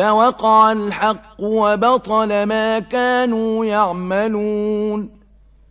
فَوَقَعَ الْحَقُّ وَبَطَلَ مَا كَانُوا يَعْمَلُونَ